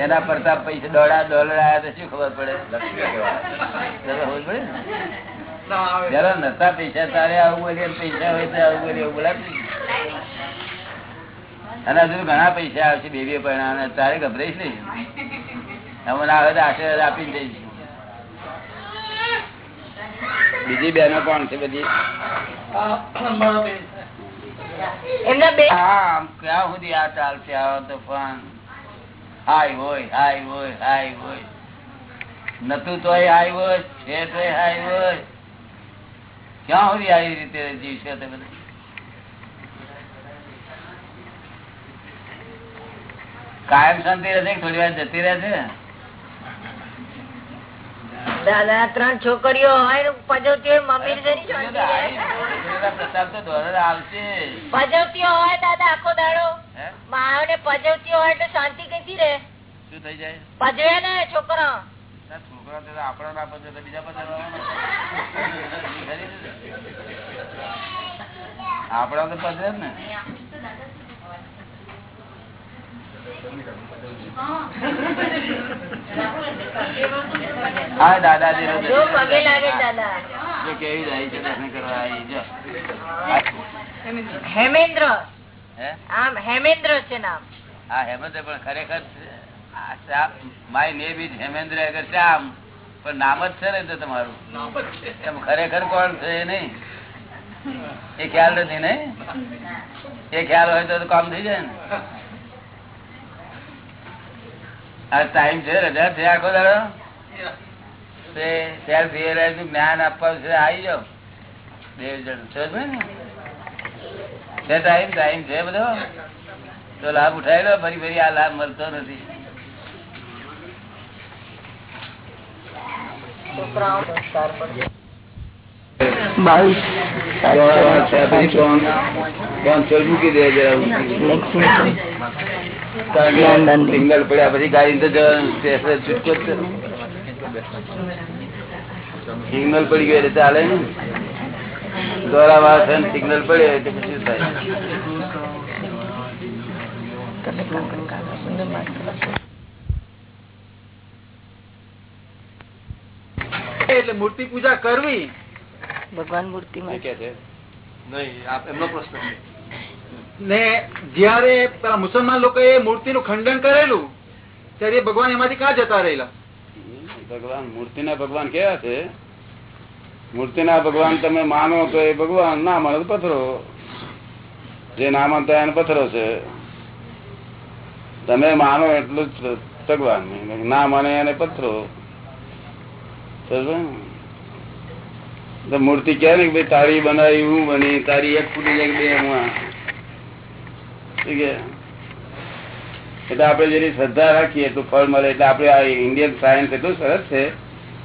એના પડતા પૈસા દોડા ડોલર આવ્યા તો શું ખબર પડે? જરા નતા પૈસા તારે આવું બોલીએ પૈસા હોય તો આવું બોલીએ બોલાવી અને હજુ ઘણા પૈસા આવશે બેબી પણ તારે ગભરાઈશ નહીં. અમને આવે તો આશીર્વાદ આપીને જઈશ બીજી બહેનો કોણ છે બધી? ક્યાં સુધી આ ચાલશે આ તોફાન હાય તોય હાય હોય, છે તોય હાય હોય. ક્યાં સુધી આવી રીતે જીવશે તે કાયમ શાંતિ રહેશે થોડી વાર જતી રહેશે દાદા ત્રણ છોકરીઓ હોય પજવતી પજવતી હોય દાદા આખો દાડો. હે? ને પજવતી હોય એટલે શાંતિ કઈ રે શું થઈ જાય? પજવે ને છોકરો. છોકરા તો આપણા ના તો બીજા પધરવાના. આપણા તો પધરે ને. હા દાદાજી કેવી રહી છે દર્શન કરવા હેમેન્દ્ર. આમ હેમેન્દ્ર છે નામ. હા હેમેન્દ્ર પણ ખરેખર માય નેમ ઇઝ હેમેન્દ્ર અગર શ્યામ. પણ નામ જ છે ને તો તમારું. એમ ખરેખર કોણ છે એ નહીં. એ ખ્યાલ નથી ને? એ ખ્યાલ હોય તો કામ થઈ જાય ને. આ ટાઈમ છે રજા છે આખો દાડો? તે સેલ્ફ રિયલાઇઝનું જ્ઞાન આપવાનું છે આવી જાઓ. બે જણ. છે ટાઈમ ટાઈમ છે બધો? તો લાભ ઉઠાવી લો ફરી ફરી આ લાભ મળતો નથી. છોકરાઓ મૂકી દે સિગ્નલ પડ્યા પછી ગાડી છૂટકો સિગ્નલ પડી ગયો એટલે ચાલે ને. દોરા વાળા સિગ્નલ પડ્યો એટલે પછી શું થાય? એટલે મૂર્તિ પૂજા કરવી? ભગવાન મૂર્તિ માં કે છે. ને જયારે મુસલમાન લોકો એ મૂર્તિ નું ખંડન કરેલું, ત્યારે ભગવાન એમાંથી ક્યાં જતા રહેલા? ભગવાન, મૂર્તિના ભગવાન કેવા છે? મૂર્તિના ભગવાન તમે માનો તો એ ભગવાન ના માનો પથરો. જે ના માનતો એને પથરો છે. તમે માનો એટલું જ ભગવાન. ના માને એને પથરો. મૂર્તિ કહે ને ભાઈ તારી બનાવી, હું બની તારી એક ફૂટી જાય બે હું કે એટલે આપણે જેની શ્રદ્ધા રાખીએ તો ફળ મળે. એટલે આપણે આ ઇન્ડિયન સાયન્સ એટલું સરસ છે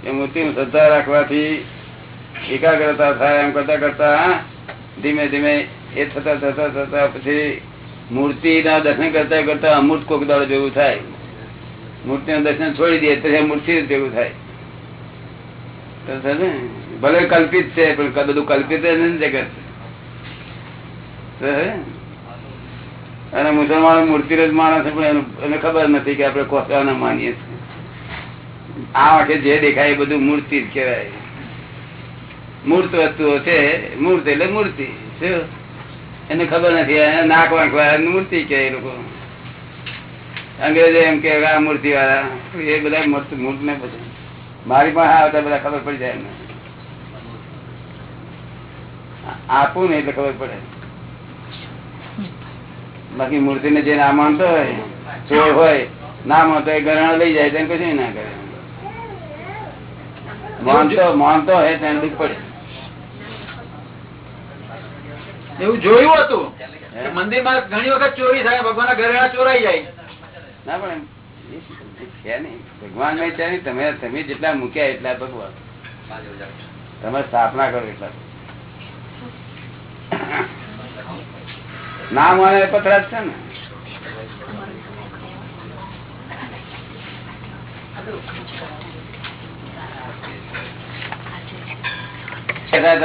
એ મૂર્તિની શ્રદ્ધા રાખવાથી એકાગ્રતા થાય એમ કરતા કરતા ધીમે ધીમે એ થતા થતા થતા પછી મૂર્તિના દર્શન કરતા કરતા અમૃત કોક દાડો જેવું થાય. મૂર્તિના દર્શન છોડી દે તો મૂર્તિ જેવું થાય. ને? ભલે કલ્પિત છે, પણ બધું કલ્પિત જગત? અને મુસલમાનો મૂર્તિ જ માણસ એને ખબર નથી કે આપણે કોસવાના માનીએ છીએ. આ માટે જે દેખાય એ બધું મૂર્તિ જ કહેવાય. મૂર્ત વસ્તુઓ છે, મૂર્ત એટલે મૂર્તિ, શું? એને ખબર નથી નાક વાંખવા મૂર્તિ કે એ લોકો. અંગ્રેજો એમ કે આ મૂર્તિ વાળા એ બધા મૂર્ત મૂર્ત ને બધું. મારી પણ આવતા બધા ખબર પડી જાય એમને. આપું ને એટલે ખબર પડે. બાકી મૂર્તિ ને જે ના માનતો હોય ચોર હોય ના માનતો હોય ગરણ લઈ જાય તેને કશું ના કરે. માનતો માનતો હોય તેને દુઃખ પડે. એવું જોયું હતું મંદિરમાં ઘણી વખત ચોરી થાય ભગવાન ઘરેણા ચોરાઈ જાય. ના પણ છે? નહીં. ભગવાન નહીં છે તમે તમે જેટલા મૂક્યા એટલા ભગવાન. તમે સ્થાપના કરો એટલા. ના માને પથરાશ છે ને?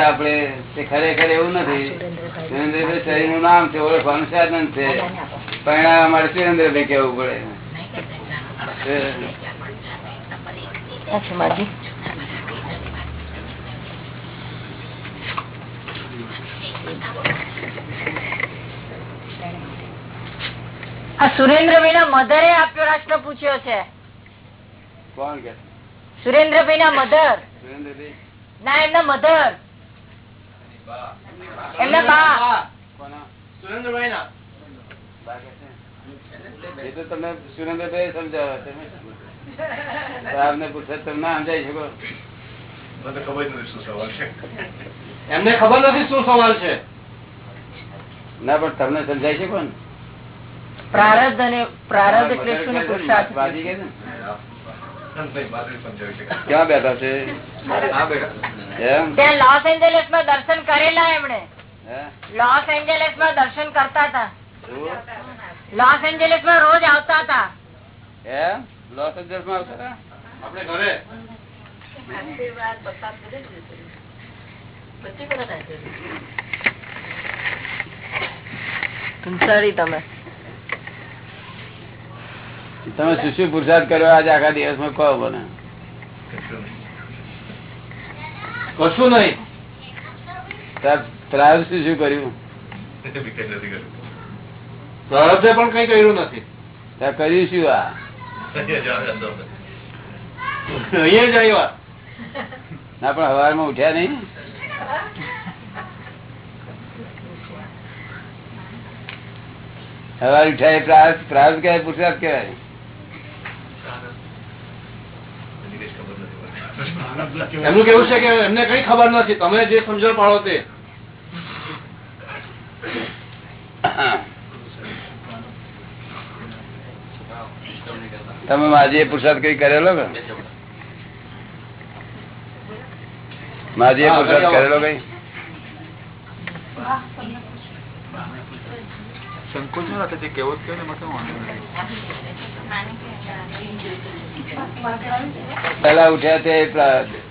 આપડે તે ખરેખર એવું નથી. સુરેન્દ્રભાઈ નું નામ છે ઓળખવાનું સાધન છે. પરિણામ અમારે સુરેન્દ્રભાઈ કેવું પડે અચ્છા, માજી. આ સુરેન્દ્રભાઈ ના મધરે આપ્યો પ્રશ્ન પૂછ્યો છે. કોણ કે? સુરેન્દ્રભાઈ ના મધર. સુરેન્દ્રભાઈ ના એમના મધર. એમના બા. સુરેન્દ્રભાઈ ના છે? એ તો તમને સુરેન્દ્રભાઈ સમજાવે તમે સાહેબને પૂછે તમે ના સમજાઈ શકો એમને ખબર નથી શું સવાલ છે. ના પણ તમને સમજાય છે કોણ પ્રારબ્ધ અને પ્રારબ્ધ એટલે શું ને પુરુષાર્થ? ક્યાં બેઠા છે ત્યાં લોસ એન્જલસમાં દર્શન કરેલા એમણે લોસ એન્જલસમાં દર્શન કરતા હતા લોસ એન્જલસમાં રોજ આવતા હતા લોસ લોસ એન્જલસમાં આવતા હતા? આપણે ઘરે કંટાળી તમે તમે શું શું પુરસાદ કર્યો આજે આખા દિવસમાં કહો મને. કશું નહીં. પ્રાર્થ શું કર્યું? પણ કઈ કર્યું નથી. અહીંયા ના, પણ હવારમાં ઉઠ્યા નહીં? સવાર ઉઠ્યા પ્રાર્થ પ્રાર્થ કહેવાય પુરુષાર્થ કહેવાય એમનું કેવું છે કે એમને કઈ ખબર નથી. તમે જે સમજણ પાડો તે. તમે માજી પુરસાદ કઈ કરેલો કે? માજી આવો. કરેલો કઈ? સંકોચ ન રાખે કેવો જ ને એમાં વાંધો પેલા ઉઠ્યા તે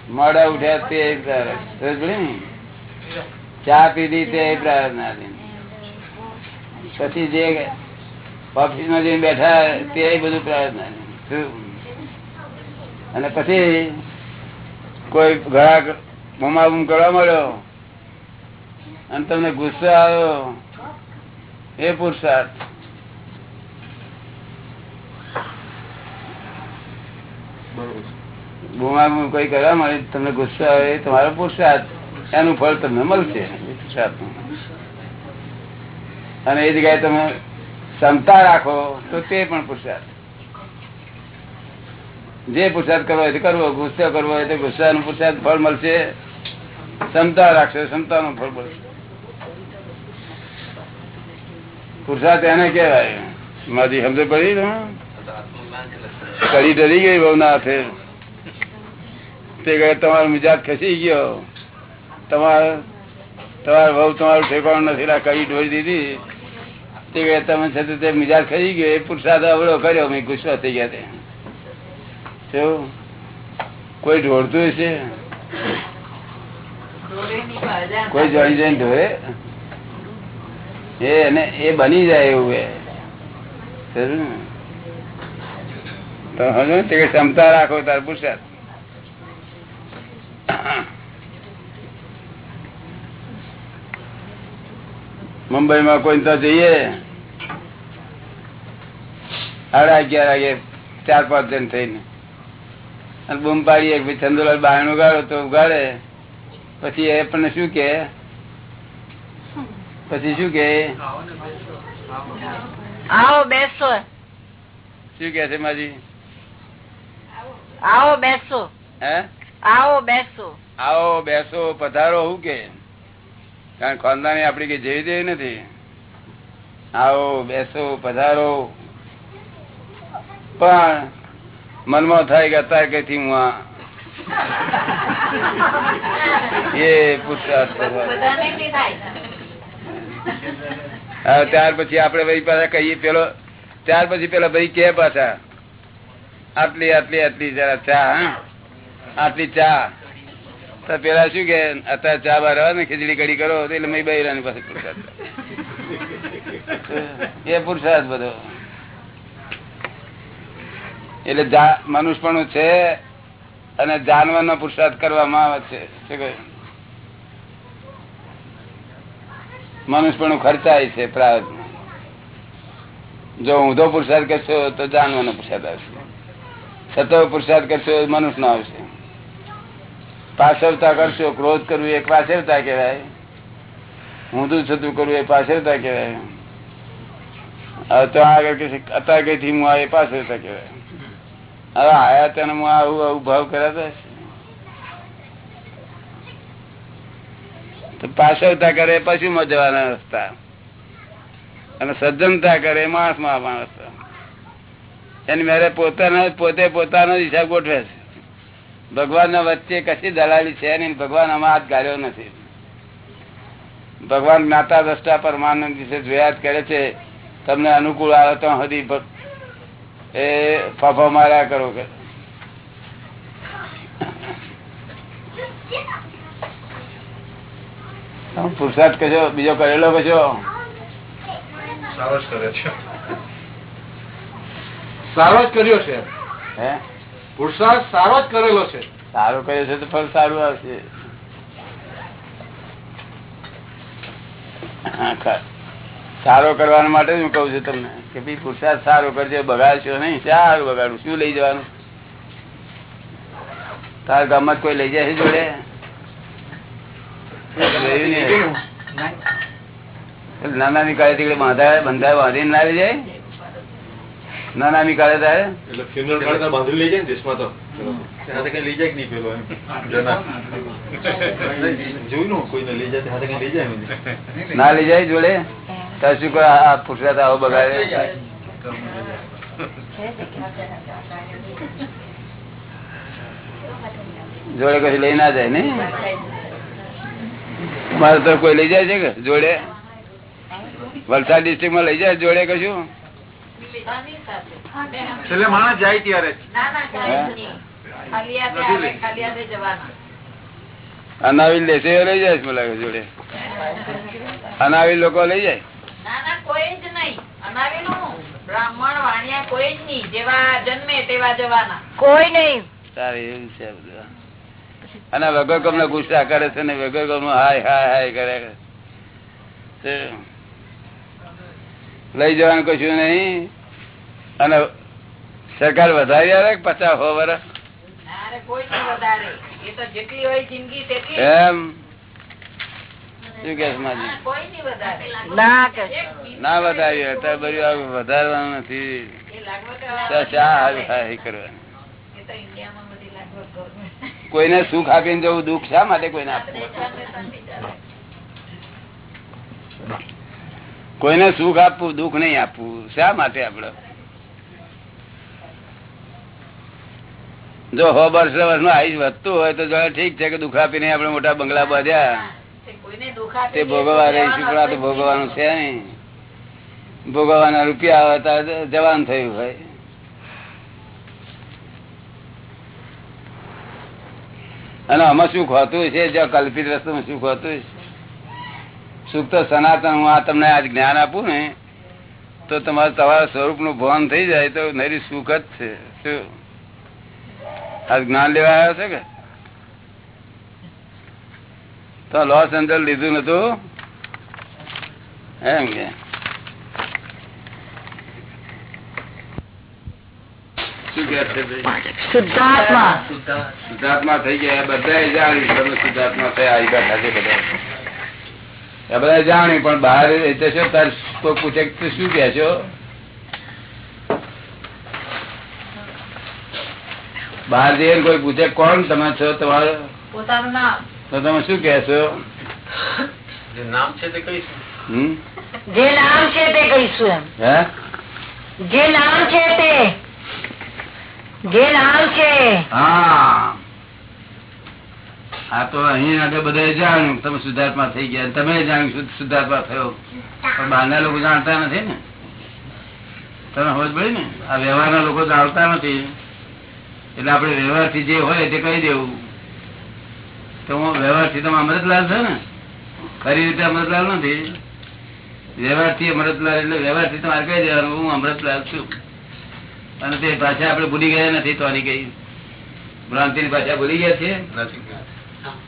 મોડા ઉઠ્યા તે? ચા પીધી તે પ્રાર્થના પછી જે ઓફિસમાં જઈને બેઠા તે બધું પ્રાર્થના અને પછી કોઈ ઘણા બુમાબુમ કરવા મળ્યો અને તમને ગુસ્સો આવ્યો એ પુરુષાર્થ કોઈ કરવા મળે તમને ગુસ્સો આવે તમારો પુરુષાર્થ એનું ફળ તમને મળશે અને એ જગ્યાએ તમે ક્ષમતા રાખો તો તે પણ પુરુષાર્થ જે પુરસાદ કરવો હોય તે કરવો, ગુસ્સો કરવો હોય તો ગુસ્સાનું પુરસાદ ફળ મળશે. ક્ષમતા રાખશો ક્ષમતાનું ફળ મળશે. પુરુષાર્થ એને કહેવાય. મારી સમજ પડી ને? કડી ડરી ગઈ બહુ ના હાથે. તે કહે તમારો મિજાજ ખસી ગયો. તમારો તમારો બહુ તમારું ઠેકાણું નથી આ કડી ઢોળી દીધી. તે કહે તમે છે તે મિજાજ ખસી ગયો. એ પુરુષાર્થ અવળો કર્યો. મેં ગુસ્સો થઈ ગયા તે. શું? કોઈ ઢોળતું હશે? કોઈ જોઈ જઈને ઢોળે? એને એ બની જાય એવું એ? તો ક્ષમતા રાખો તાર પુરસાદ મુંબઈ માં કોઈ તો જઈએ. સાડા અગિયાર વાગે ચાર પાંચ જણ થઈને. અને બૂમ પાડીએ ચંદુલાલ બાયણ ઉગાડો તો ઉગાડે. પછી એ આપણને શું કે પછી શું કે? આવો બેસો. શું કે છે માજી? આવો બેસો. હે? આવો બેસો. આવો બેસો પધારો હું કે? કારણ ખાનદાની આપડી કે જેવી દેવી નથી. આવો બેસો પધારો. પણ મનમાં થાય કે અત્યારે કઈથી હું આ એ. હા, ત્યાર પછી આપડે કહીએ, પેલો, ત્યાર પછી પેલા ભાઈ કે પાછા, આટલી આટલી આટલી જરા ચા? આટલી ચા. તો પેલા શું કે, અત્યારે ચા બાર ને, ખીચડી કડી કરો. એટલે મેં બૈરાની પાસે પુરસાદ એ પુરસાદ બધો. એટલે મનુષ્ય પણ છે અને જાનવરનો પુરસાદ કરવામાં આવે છે. શું કહ્યું? મનુષ્યપણું ખર્ચાય છે પ્રાર્થ જો ઊંધો પુરસાદ કરશો તો જાનવાનો પુરસાદ આવશે. સતો પુરસાદ કરશો મનુષ્ય નો આવશે. પાછળતા કરશો, ક્રોધ કરવું એ પાછળતા કહેવાય. ઊંધું છતું કરવું એ પાછળતા કહેવાય. હવે તો આગળ કે અત્યારે કઈ થી હું આ એ પાછળતા કહેવાય. હવે આયા તેને હું આવું આવું ભાવ કરાતા હશે. તો પાછળતા કરે પશુમાં જવાના રસ્તા. અને સજ્જનતા કરે માણસમાં રસ્તા. એની મેરે પોતાના પોતે પોતાનો હિસાબ ગોઠવે છે. ભગવાન વચ્ચે કશી દલાલી છે નહીં, ભગવાન આમાં હાથ ગાળ્યો નથી. ભગવાન જ્ઞાતા દ્રષ્ટા પરમાનંદ વિશે જોયા જ કરે છે, તમને અનુકૂળ આવે તો સુધી એ ફફો માર્યા કરો કે પુરુષાર્થ કશો બીજો કરેલો કશો સારો જ કરે છે. સારો જ કર્યો છે. હે? પુરુષાર્થ સારો જ કરેલો છે. સારું કર્યો છે તો ફળ સારું આવશે. હા, ખા- સારો કરવા માટે જ હું કઉ છું તમને કે ભાઈ પુરસાદ સારો કરજો બગાડશો નહીં. સારું બગાડું. શું લઈ જવાનું? તાર ગામમાં કોઈ લઈ જાય છે જોડે. નાના ની કાળે તીકડે બાંધા બંધાય બાંધીને ના લઈ જાય નાના ની કાળે તારે? એટલે બાંધી લઈ જાય ને દેશમાં તો? લઈ જાય નહીં પેલો જોયું કોઈને લઈ જાય તો હાથે કઈ લઈ જાય ના લઈ જાય જોડે? તાર શું કરે આ પુરુષાર્થ આવો બગાડે. જોડે કશું લઈ ના જાય ને? મારે તો કોઈ લઈ જાય છે કે જોડે? વલસાડ ડિસ્ટ્રિક્ટમાં લઈ જાય જોડે કશું? માણસ જાય ત્યારે. અનાવિલ દેશે લઈ જાય છે મને લાગે જોડે? અનાવિલ લોકો લઈ જાય? બ્રાહ્મણ વાણિયા કોઈ જ નહીં. જેવા જન્મે તેવા જવાના. કોઈ નહીં. તારે એવું છે બધું. અને વગર કમ ગુસ્સા કરે છે ને વગર કમ હાય હાય હાય કરે લઈ જવાનું કશું નહીં. અને સરકાર વધારી આવે પચાસ હો વર્ષ? અરે વધારે. એ તો જેટલી હોય જિંદગી તેટલી. એમ? શું કે માજી? કોઈ નહીં વધારે. ના વધારી અત્યારે બધું વધારવાનું નથી. કરવાનું એ તો ઇન્ડિયામાં બધી લાગવગ government. કોઈને સુખ આપીને જવું દુઃખ શા માટે કોઈને આપવું. કોઈને સુખ આપવું દુઃખ નહીં આપવું શા માટે આપડે જો હો વર્ષ વર્ષનું આયુષ વધતું હોય તો ઠીક છે કે દુઃખ આપીને આપણે મોટા બંગલા બાંધ્યા. તે ભોગવવા રહીશું પણ આ તો ભોગવવાનું છે. નહીં. ભોગવવાના રૂપિયા આવે જવાન થયું હોય. અને આમાં સુખ હોતું છે? જો કલ્પિત વસ્તુમાં સુખ હોતું છે? સુખ તો સનાતન, હું આ તમને આજ જ્ઞાન આપું ને, તો તમારે તમારા સ્વરૂપનું ભાન થઈ જાય તો નરી સુખ જ છે. આ જ્ઞાન લેવા આવ્યો છે કે? તો લોસ એન્જલ લીધું નતું? એમ કે શું કે છે ભાઈ? શુદ્ધાત્મા. શુદ્ધાત્મા થઈ ગયા. બધા જાણી તમે શુદ્ધાત્મા થયા આવી બેઠા છે બધા. બધા જાણ્યું પણ બહાર જશો તાર કોઈ પૂછે શું કે છો? બહાર જઈએ કોઈ પૂછે કોણ તમે છો તમારો? તો તમે શું કે છો? નામ છે તે કહીશું. જે નામ છે તે કહીશું એમ. હે? જે નામ છે તે જે નામ છે હા. આ તો અહીં આગળ બધા જાણ્યું. તમે શુદ્ધાત્મા થઈ ગયા. તમે જાણ્યું શુદ્ધ- થયો. પણ બહારના લોકો જાણતા નથી ને. તમે સમજ પડી ને? આ વ્યવહારના લોકો જાણતા નથી. એટલે આપણે વ્યવહારથી જે હોય તે કહી દેવું. તો હું વ્યવહારથી તમે અમૃતલાલ છો ને. ખરી રીતે અમૃતલાલ નથી. વ્યવહારથી અમૃતલાલ એટલે વ્યવહારથી તમારે કહી દેવાનું, હું અમૃતલાલ છું. અને તે ભાષા આપણે ભૂલી ગયા નથી તો આની કઈ ભ્રાંતિની ભાષા ભૂલી ગયા છીએ?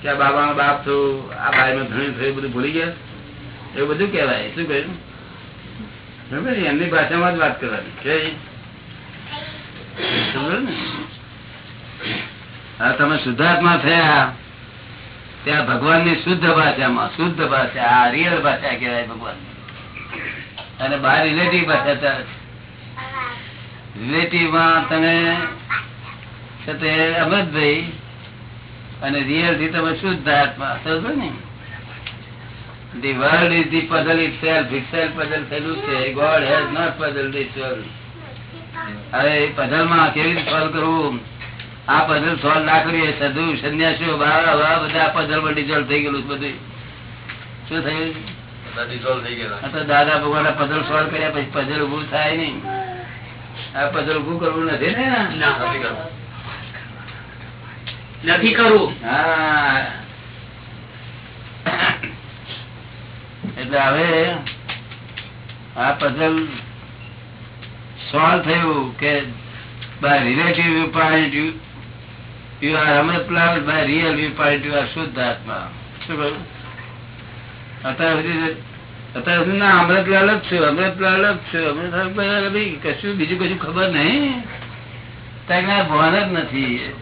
કે આ બાબાનો બાપ છું આ ભાઈ નો ધણી થયું બધું ભૂલી ગયા? એવું બધું કેવાય શું કહ્યું? એમની ભાષામાં જ વાત કરવાની. કે હા તમે શુદ્ધાત્મા થયા ત્યાં ભગવાનની શુદ્ધ ભાષામાં શુદ્ધ ભાષા આ રિયલ ભાષા કહેવાય ભગવાન અને બહાર રિલેટિવ ભાષા રિલેટિવમાં તમે તે અમૃતભાઈ અને રિયલથી તમે શુદ્ધ આત્મા. સમજો ને? The world is the puzzle itself. Itself puzzle થયેલું છે. God has not puzzled this world. હવે એ માં કેવી રીતે સોલ્વ કરવું? આ પઝલ સોલ્વ ના કરીએ સધુ સંન્યાસીઓ બધા પઝલમાં ડિઝોલ્વ થઈ ગયેલું બધું. શું થયું? દાદા ભગવાન પઝલ સોલ્વ કર્યા પછી પઝલ ઉભું થાય નહીં. પઝલ ઉભું કરવું નથી ને નથી કરવું હા એટલે હવે આ પઝલ સોલ્વ થયું કે by relative viewpoint you, you are Amritlal, by real viewpoint you are Shuddhatma. શું કહ્યું અત્યાર સુધી અત્યાર સુધી ના, અમૃતલાલ જ છું, અમૃતલાલ જ છું. અમૃતલાલ કશું બીજું કશું ખબર નહીં? ત્યાં જ નથી.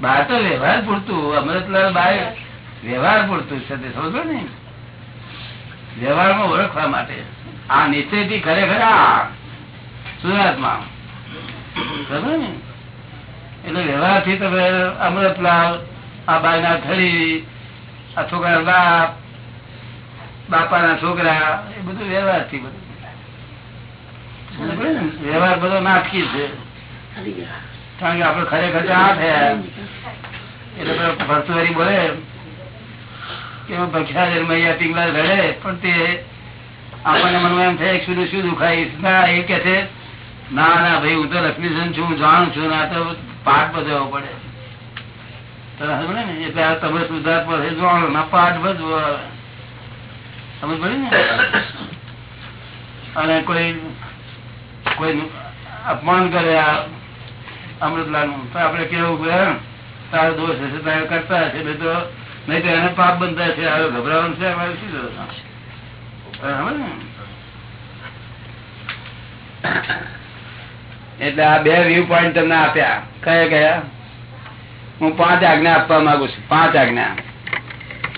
બહાર તો વ્યવહાર પૂરતું. અમૃતલાલ બાર વ્યવહાર પૂરતું છે તે, સમજો ને? વ્યવહારમાં ઓળખવા માટે. આ નીચેથી ખરેખર આ સુરતમાં. ખબર ને? એટલે વ્યવહારથી તમે અમૃતલાલ, આ બાઈ ના થડી આ છોકરા બાપ બાપા ના છોકરા, એ બધું વ્યવહારથી બધું? વ્યવહાર બધો નાટકી છે. કારણ કે આપડે ખરેખર આ થયા એટલે ભરતુવારી બોલે, કે ભક્ષા મૈયા ટીંગલા રડે, પણ તે આપણને મનમાં એમ થાય, શું શું દુખાઈશ ના, એ કે છે, ના ના, ભાઈ, હું તો લક્ષ્મીસન છું, હું જાણું છું, ના, તો પાઠ બજાવવો પડે. ને? એટલે તમે સુધાર પડે જાણો ના, પાઠ ભજવો. આવે. સમજ પડી ને. અને કોઈ કોઈ અપમાન કરે આ અમૃતલાલનું તો આપડે કેવું કે તારો દોષ હશે તારે કરતા હશે નહીં તો નહીં તો એને પાપ બનતા છે હવે ગભરાવાનું છે અમારે શું જરૂર? સમજ ને? એટલે આ બે વ્યૂ પોઈન્ટ તમને આપ્યા. કયા કયા? હું પાંચ આજ્ઞા આપવા માંગુ છું. પાંચ આજ્ઞા.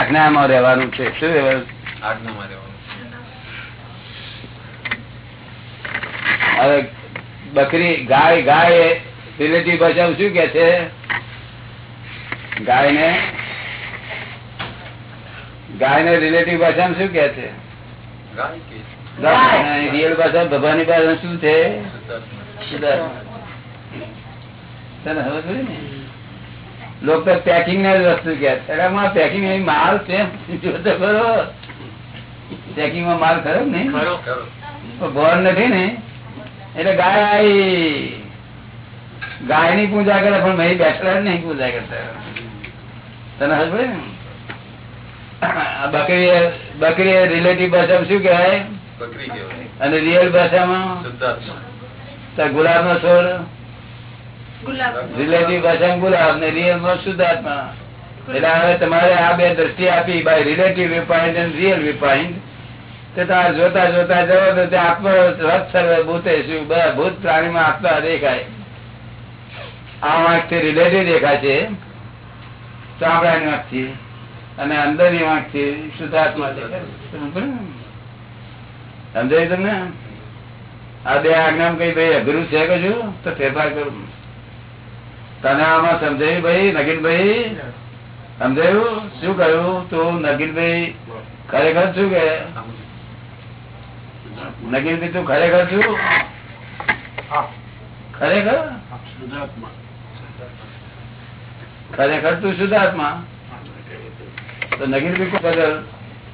આજ્ઞામાં રહેવાનું છે. શું રહેવાનું? હવે બકરી ગાય ગાય રિલેટિવ ભાષામાં શું કે છે? ગાય ને ગાય. ને રિલેટિવ ભાષામાં શું કે છે રિયલ ભાષા ભાષા શું લોકો પેકિંગ ના વસ્તુ કે પેકિંગ માલ છે? જોતો ખરો? પેકિંગમાં માલ ખરો ને ભણ નથી ને? એટલે ગાય આવી ગાયની પૂજા કરે પણ મેં બેઠેલા નહીં પૂજા કરતા. તને પડી બકરી બકરી રિલેટિવ ભાષામાં શું કહેવાય? અને રિયલ ભાષામાં? ગુલાબ નો છોડ? રિલેટિવ ભાષામાં ગુલાબ ને રિયલમાં શુદ્ધાત્મા. એટલે હવે તમારે આ બે દ્રષ્ટિ આપી by relative viewpoint and real viewpoint જોતા જોતા જવો તો તે આત્મ રથ સર્વે ભૂતે શું બધા ભૂત પ્રાણીમાં આત્મા દેખાય. આ વાંક રિલેટિવ દેખાય છે ચામડાની વાંક અને અંદરની વાંકથી શુદ્ધાત્મા દેખાય? સમજાય તમને? આ બે આજ્ઞામ કઈ ભાઈ અઘરું છે કશું તો ફેરફાર કરું. તને આમાં સમજાયું ભાઈ નગીનભાઈ સમજાયું? શું કહ્યું તો, નગીનભાઈ? ખરેખર શું કે નગીનભાઈ, તું ખરેખર શું? ખરેખર? ખરેખર તું શુદ્ધાત્મા? તો બદલ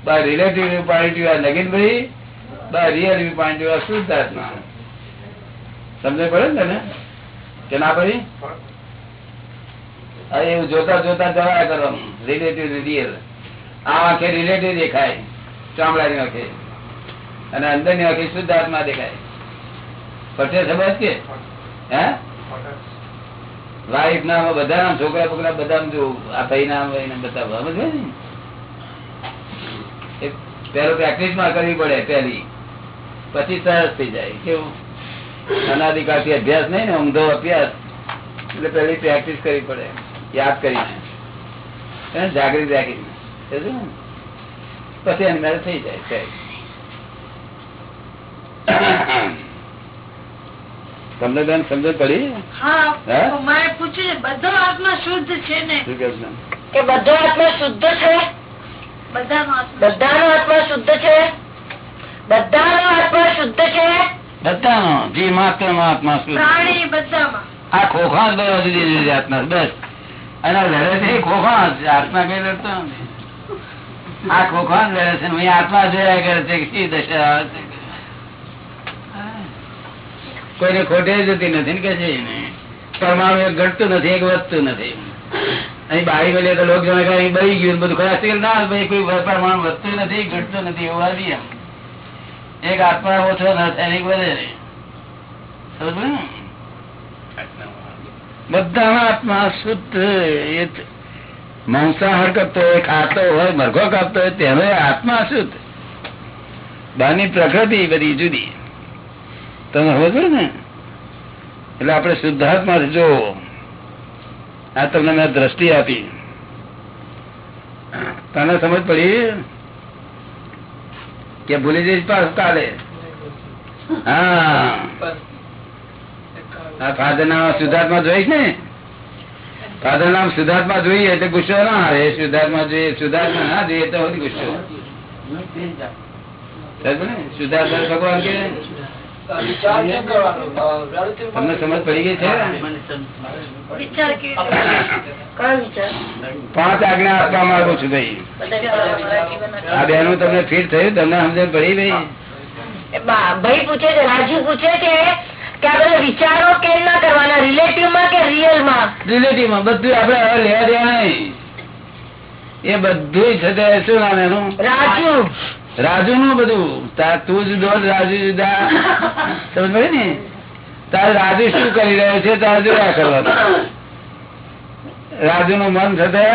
by relative point you Naginbhai? By real point you શુદ્ધાત્મા. સમજ પડે ને તને? કે ના પડી? એવું જોતા જોતા જવાયા કરો રિલેટિવ રિયલ આ આંખે રિલેટિવ દેખાય, ચામડાની આંખે. અને અંદરની આંખે શુદ્ધ આત્મા દેખાય. પટે સમજ કે હે? વાઈફ નામ બધા નામ છોકરા છોકરા બધા નામ જો, આ ભાઈ નામ ભાઈ નામ બધા સમજ ને? પેલો પ્રેક્ટિસમાં કરવી પડે પેલી પછી સરસ થઈ જાય. કેવું? અનાધિકારથી અભ્યાસ નહીં ને, ઊંધો અભ્યાસ. એટલે પેલી પ્રેક્ટિસ કરવી પડે. યાદ કરીને જાગૃત રાખીને પછી એની મેળ થઈ જાય. તમને બેન સમજણ પડી? મારે પૂછ્યું છે બધો આત્મા શુદ્ધ છે ને? કે બધો આત્મા શુદ્ધ છે? બધાનો આત્મા શુદ્ધ. છે? બધાનો આત્મા શુદ્ધ છે? બધાનો. જે માત્ર આત્મા શુદ્ધ પ્રાણી બધામાં. આ ખોખા બધી આત્મા બસ. અને લડે છે આત્મા કઈ આ ખોખા આત્મા જોયા કોઈને ખોટે જતી નથી ને કે છે પરમાણુ એક ઘટતું નથી, એક વધતું નથી. અહીં બારી બોલીએ તો લોક જણા અહીં બળી ગયું બધું ખરાબ થઈ. ના ભાઈ કોઈ પરમાણુ વધતું નથી, ઘટતું નથી, એવું આવી એમ. એક આત્મા ઓછો નથી વધે સમજ ને? બધાના આત્મા શુદ્ધ એ માંસાહાર કરતો હોય, ખાતો હોય, મરઘો કાપતો હોય, તેનો આત્મા શુદ્ધ. બહારની પ્રકૃતિ બધી જુદી. તમે સમજ ને? એટલે આપણે શુદ્ધાત્મા જો આ તમને મેં દ્રષ્ટિ આપી. તને સમજ પડી? કે ભૂલી જઈશ પાછું કાલે? હા. ફાધર નામ શુદ્ધાત્મા જોઈશ ને? ફાધર નામ શુદ્ધાત્મા જોઈએ એટલે ગુસ્સો ના આવે. શુદ્ધાત્મા જોઈએ શુદ્ધાત્મા ના જોઈએ તો ગુસ્સો. સમજો ભગવાન કે તમને સમજ પડી ગઈ છે? પાંચ આજ્ઞા આપવા માંગુ ભાઈ. આ બેનું તમને ફીટ થયું તમને સમજણ પડી ભાઈ ભાઈ પૂછે છે રાજુ પૂછે છે કે આપણે વિચારો કેમ ના કરવાના રિલેટિવમાં કે રિયલમાં? રિલેટિવમાં બધું આપડે હવે લેવા દેવા નહીં. એ બધું છે શું નામ એનું રાજુ. રાજુ નું બધું. તાર તું ને રાજુ જુદા. સમજ પડે ને? તાર રાજુ શું કરી રહ્યો છે તાર જોયા કરવાનું. રાજુ નું મન થતે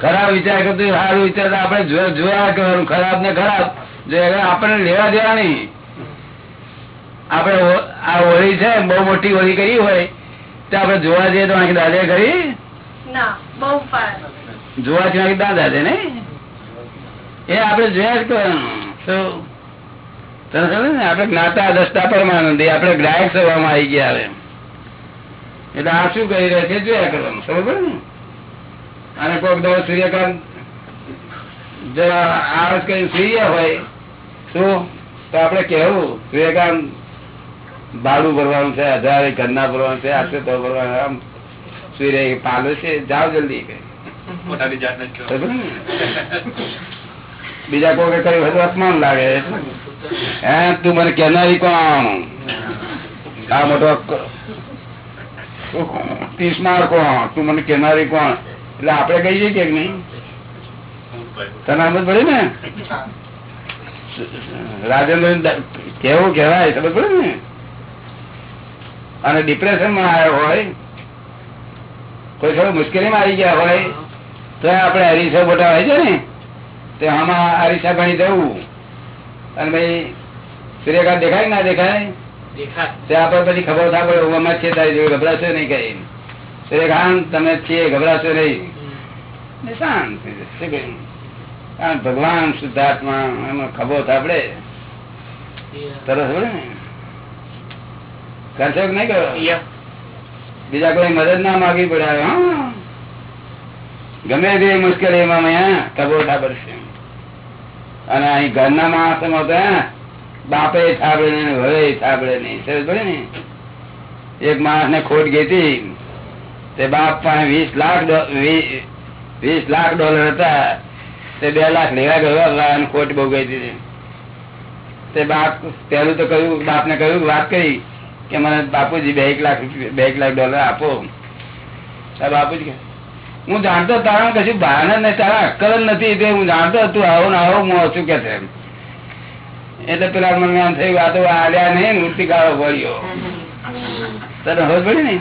ખરાબ વિચાર કરતું સારું વિચાર આપડે જોયા કરવાનું. ખરાબ ને ખરાબ. આપણે લેવા દેવા નહીં. આપણે ઓ- આ હોળી છે બહુ મોટી હોળી કરી હોય તો આપડે જોવા જઈએ તો આખી દાદા કરી જોવા છે આખી દાદા છે ને? એ આપડે જોયા જ કરવાનું. સમજે જ્ઞાતા દસતા પરમાનંદી આપડે ગ્રાહક સભામાં આવી ગયા હવે. એટલે આ શું કરી રહ્યા છે જોયા કરવાનું સમજ ને? અને કોઈક દવા સૂર્યકાંત જરા આ કરી સુઈ ગયા હોય શું? તો આપણે કેવું સૂર્યકાંત ભાડું ભરવાનું છે હજાર ઘરના ભરવાનું છે આટલે તો ભરવાનું. આમ સૂર્ય પાલો છે જાઓ જલ્દી. જ. ખબર? બીજા કોઈ કર્યું તો અપમાન લાગે. હે તું મને કેનારી કોણ? આ મોટો તીસનાર કોણ? તું મને કેનારી કોણ? એટલે આપડે કહી શકીએ કે નહીં? તને સમજ પડી ને? રાજેન્દ્ર કેવું કેવાય સમજ પડે ને? અને ડિપ્રેશનમાં આવ્યો હોય કોઈ થોડું મુશ્કેલીમાં આવી ગયા હોય તો આપણે હરીસા મોટા હોય છે ને તે આમાં હરીસા ગણી જવું. અને ભાઈ સૂર્યકાંત દેખાય ના દેખાય? તે આપણે પછી ખબર થાય પડે ઉંમરમાં છે તારી જોડે ગભરાશો નહીં કઈ. સૂર્યકાંત તમે છીએ ગભરાશો નહીં. શાંત ભગવાન શુદ્ધાત્મા એમાં ખબર થાપડે. તરસ પડે ને? કરશો નહીં કરો બીજા કોઈ મદદ ના માગવી પડે ગમે તે મુશ્કેલીમાં મેં કબોટા પડશે. અને અહીં ઘરના માણસો બાપે થાબડે નહીં હવે થાબડે નહીં. સરસ પડે ને? એક માણસ ને ખોટ ગઈ તે બાપ પાસે વીસ લાખ વીસ લાખ ડોલર હતા. તે બે લાખ લેવા ગયો અને ખોટ બહુ ગઈ હતી. તે બાપ પેલું તો કહ્યું બાપ ને કહ્યું વાત કરી. કે મને બાપુજી બે એક લાખ બે એક લાખ ડોલર આપો. બાપુજી હું જાણતો તારા કશું બહાર નહીં, તારા અક્કલ નથી તે હું જાણતો તું આવો ને આવો, હું છું કે છે એટલે પેલા મને એમ થયું, આ તો આલ્યા નહીં, મૂર્તિકારો ભર્યો તને હવે પડી ને?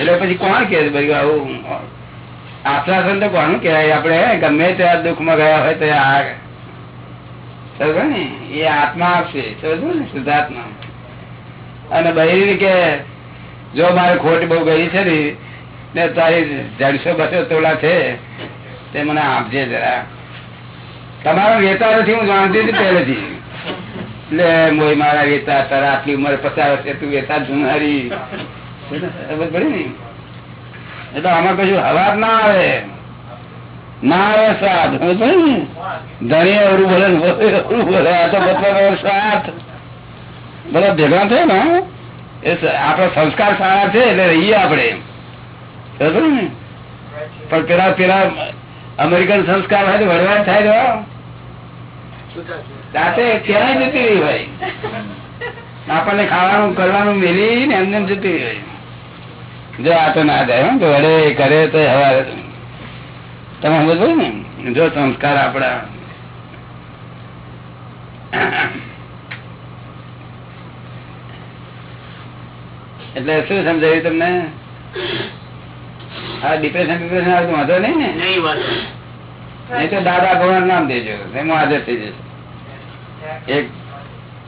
એટલે પછી કોણ કે આવું, આશ્વાસન તો કોનું કહેવાય? આપણે ગમે ત્યાં દુઃખમાં ગયા હોય તો આ. સમજો ને? એ આત્મા આપશે સમજો ને? શુદ્ધાત્મા. અને બહેરી કે, જો મારે ખોટ બહુ ગઈ છે ને તારી જડસો બસો તોલા છે, તે મને આપજે જરા. તમારા વેતા નથી, હું જાણતી હતી પહેલેથી. એટલે મોય મારા વેતા તારા આટલી ઉંમર પચાસ વર્ષે તું વેતા જુનારી. સમજ પડી ને? એટલે આમાં કશું હવા ના આવે. ના આવે સાથ ધણી અવરું બોલે અવરું બોલે આ તો બતવા સાથ બધા ભેગા થયા ને એ આપડા સંસ્કાર સારા છે એટલે રહીએ આપણે ને? પણ પેલા પેલા અમેરિકન સંસ્કાર હોય વડવાડ થાય રાતે ક્યાંય જતી રહી આપણને ખાવાનું, કરવાનું મેલી ને એમને એમ જતી રહી જો આ તો ના જાય તો વડે કરે તો હવે તમે સમજ ને? જો સંસ્કાર આપડા એટલે શું સમજાયું તમને? આ ડિપ્રેશન ડિપ્રેશન આવતું વાંધો નહીં ને? નહીં તો દાદા ભગવાન નામ દેજો. એમાં હાજર થઈ જશે. એક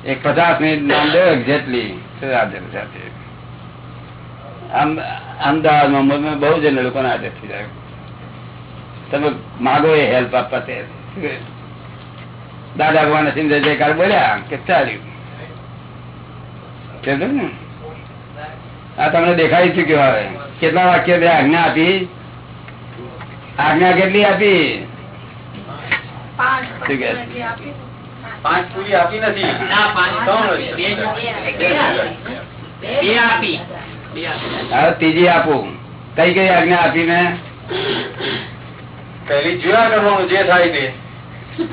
એક પચાસ મિનિટ નામ દો એક્ઝેક્ટલી હાજર સાથે? આમ- અમદાવાદમાં બહુ જણ લોકોને હાજર થઈ જાય. તમે માગો એ હેલ્પ આપવા તે. દાદા ભગવાન સિંહ જય જયકાર બોલ્યા કે ચાલ્યું. ને? આ તમને દેખાઈ ચુક્યો હવે કેટલા વાક્ય બે આજ્ઞા આપી? આજ્ઞા કેટલી આપી? પાંચ પૂરી નથી. હવે ત્રીજી આપું. કઈ કઈ આજ્ઞા આપી મેં પેલી જુઆ કરવાનું જે થાય તે.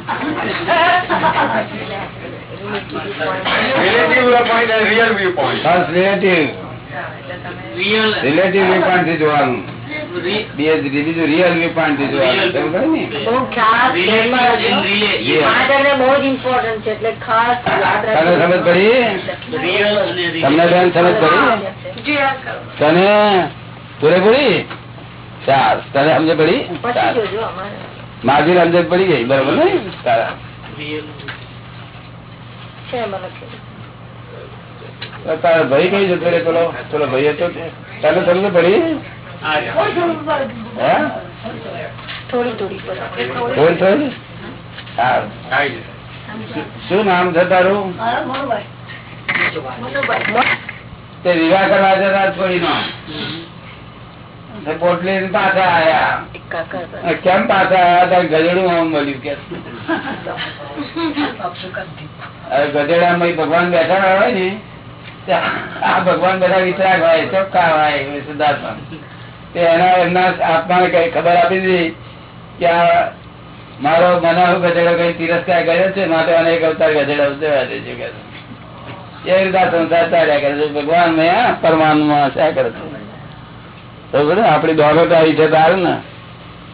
Relative view point real view point relative relative view પોઈન્ટથી જોવાનું. બીજું રિયલ વ્યૂ પોઈન્ટથી જોવાનું. તમને બેન સમજ પડી. તને? પૂરેપૂરી ચાર તને સમજ પડી? મારી સમજ પડી ગઈ બરોબર ને? સારા રિયલ છે એમાં લખેલું. તો તારો ભાઈ કઈ જતો રે પેલો પેલો ભાઈ હતો? તને સમજ પડી શું નામ છે તારું? તે વિવાહ કરવા જતા છોડી નો પોટલી પાછા આયા. કેમ પાછા આયા? ત્યાં ગજડું આમ મળ્યું કે? ગજડા ભગવાન બેઠા હોય ને આ ભગવાન બધા વિતરાગ હોય, ચોખ્ખા હોય શુદ્ધાત્મા. તે એના એમના આત્માને કઈ ખબર આપી દીધી કે આ મારો મનાવ ગધેડો કઈ તિરસ્કાર કર્યો છે? માટે આને એક અવતાર ગધેડા ઉતરવા દેજો કે એ રીતે છે. ભગવાન મેં પરમાણુમાં શા કરે છે. આપડી દોડો તારી છે તાર ને.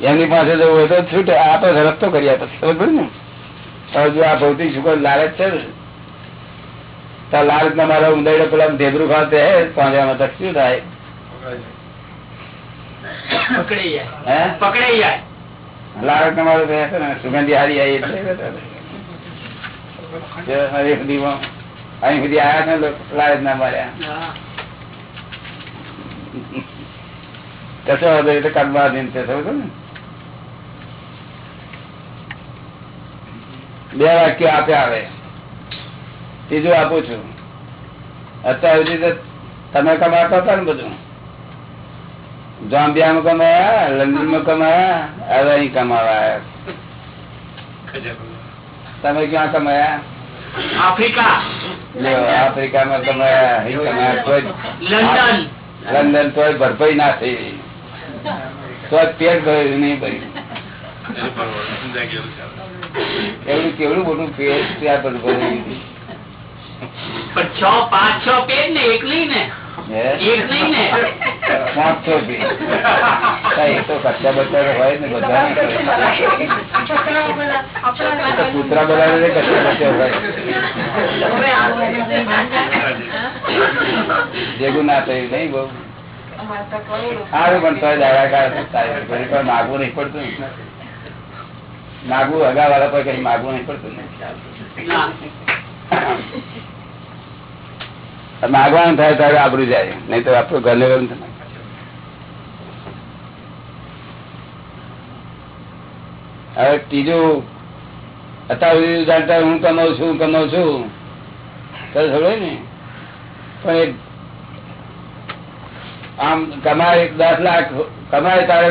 એમની પાસે તો છૂટે. આ તો રસ્તો કરી આપે ખબર ને? જો આ ભૌતિક સુખ લાલચ છે તો લાલચ ના મારા ઉંદરડે પેલા ઢેબરું ખાતે પાંજરામાં તો શું થાય? પકડી પકડાઈ જાય. લાલચ ના મારો છે ને સુગંધી હારી આવી એટલે અહીં સુધી આયા ને ના માર્યા. કશો હતો એ તો કર્માધીન છે સમજો ને? બે વાક્ય આપે આવે. ત્રીજું આપું છું. અત્યાર સુધી તમે કમાતા હતા ને બધું. જામ્બિયામાં કમાયા લંડનમાં કમાયા હવે અહીં કમાવા તમે ક્યાં કમાયા? આફ્રિકા. આફ્રિકામાં કમાયા લંડન. લંડન તોય ભરપાઈ ના થઈ. તો પેટ ભર્યું નહીં ભર્યું એવું કેવડું મોટું પેટ ત્યાં ભર્યું પણ છ પાંચ છ પેજ ને એક ને. હે? એક નહીં ને. પાંચસો એ તો કચ્ચા બચ્ચા હોય ને બધા કૂતરા બધા ને કચ્ચા બચ્ચા હોય ભેગું ના થયું નહીં બહુ. સારું પણ તો દાડાકાર માગવું નહીં પડતું માગવું વાળા પર કઈ માગવું નહીં પડતું ને. માગવાનું થાય ત્યારે આબરું જાય. નહીં તો આપણું ઘરને ઘર હવે ત્રીજું, અત્યારે જાણતા હું કનો છું કનો છું. તો થોડું ને? પણ એક આમ કમાય દસ લાખ, કમાય તારે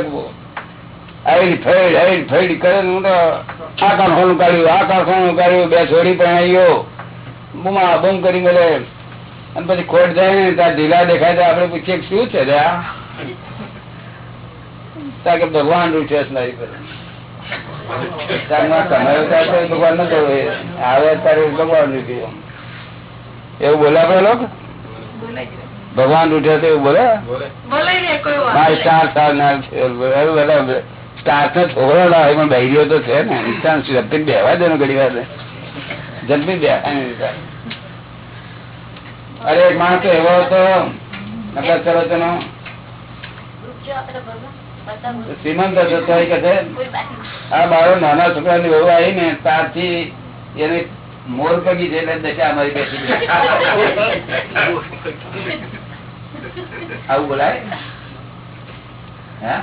આવી ફેડ આવી ફેડ કરે હું તો આ કારખાનું કાઢ્યું, આ કારખાનું કાઢ્યું, બે છોડી પણ આવ્યો બુમા, બૂમ કરી મળે અને પછી ખોટ જાય ને ત્યાં ઢીલા દેખાય તો આપડે પૂછીએ શું છે ત્યાં કે ભગવાન રૂઠ્યો છે મારી પર ભગવાન ન કહ્યું આવે ત્યારે ભગવાન રૂઠ્યો એવું બોલે આપડે લોકો? ભગવાન રૂઠ્યો તો એવું બોલે? બોલે. બોલે ને સ્ટાર નો છોકરો પણ બૈરીઓ તો છે ને. ઇન્સાન ઝડપી બેવા દે ઘડી વાર. ઝડપી બેવા અરે એક માણસ એવો હતો. નકર કરો તેનો. શ્રીમંત હતો તો કહે છે. આ મારો નાના છોકરાની વહુ આવી ને ત્યારથી એને મોર કગી છે એટલે દશા અમારી બેસી આવું બોલાય? હે?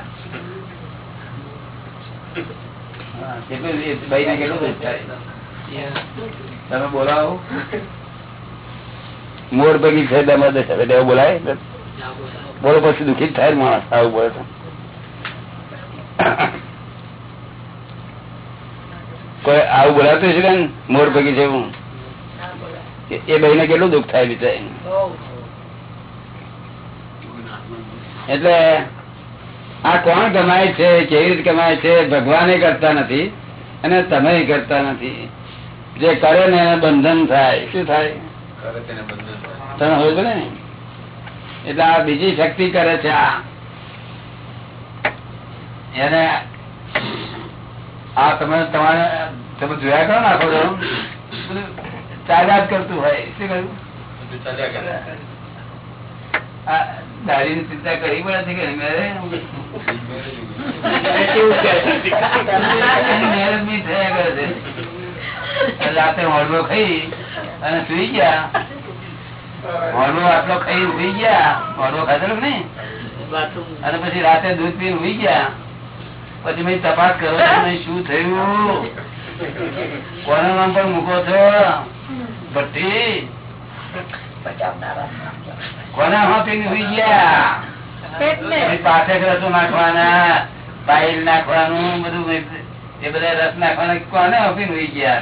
કેટલું ભાઈ ને કેટલું તમે બોલાવો. મોર પગી છે એવું બોલાય? બોલો પછી દુઃખી થાય માણસ. આવું બોલે કોઈ આવું બોલાતું છે ને મોર પગી છે એવું? એ- બહેને કેટલું દુઃખ થાય બિચારી. એટલે આ કોણ કમાય છે? કેવી રીતે કમાય છે? ભગવાને કરતા નથી અને તમે કરતા નથી. જે કરે ને બંધન થાય, શું થાય? તેને ને એટલે આ બીજી શક્તિ કરે છે આ એને આ તમે તમારે તમે જોયા કરો ને આખો ચાલ્યા જ કરતું હોય શું કહ્યું ચિંતા કરી પડે છે કે? મેરે? મેરેજ થયા કરે છે. રાતે હોડલો ખાઈ અને સુઈ ગયા. મોડો આટલો ખાઈ સુઈ ગયા. મોડો ખાધેલો ને અને પછી રાતે દૂધ પીને સુઈ ગયા. પછી મેં તપાસ કરો શું થયું? કોના નામ પર મૂકો છો? ભટ્ટી? કોના હાથે સુઈ ગયા? પાસે રસો નાખવાના પાઇલ નાખવાનું બધું એ બધા રસ નાખવાના. કોને હોપીને સુઈ ગયા?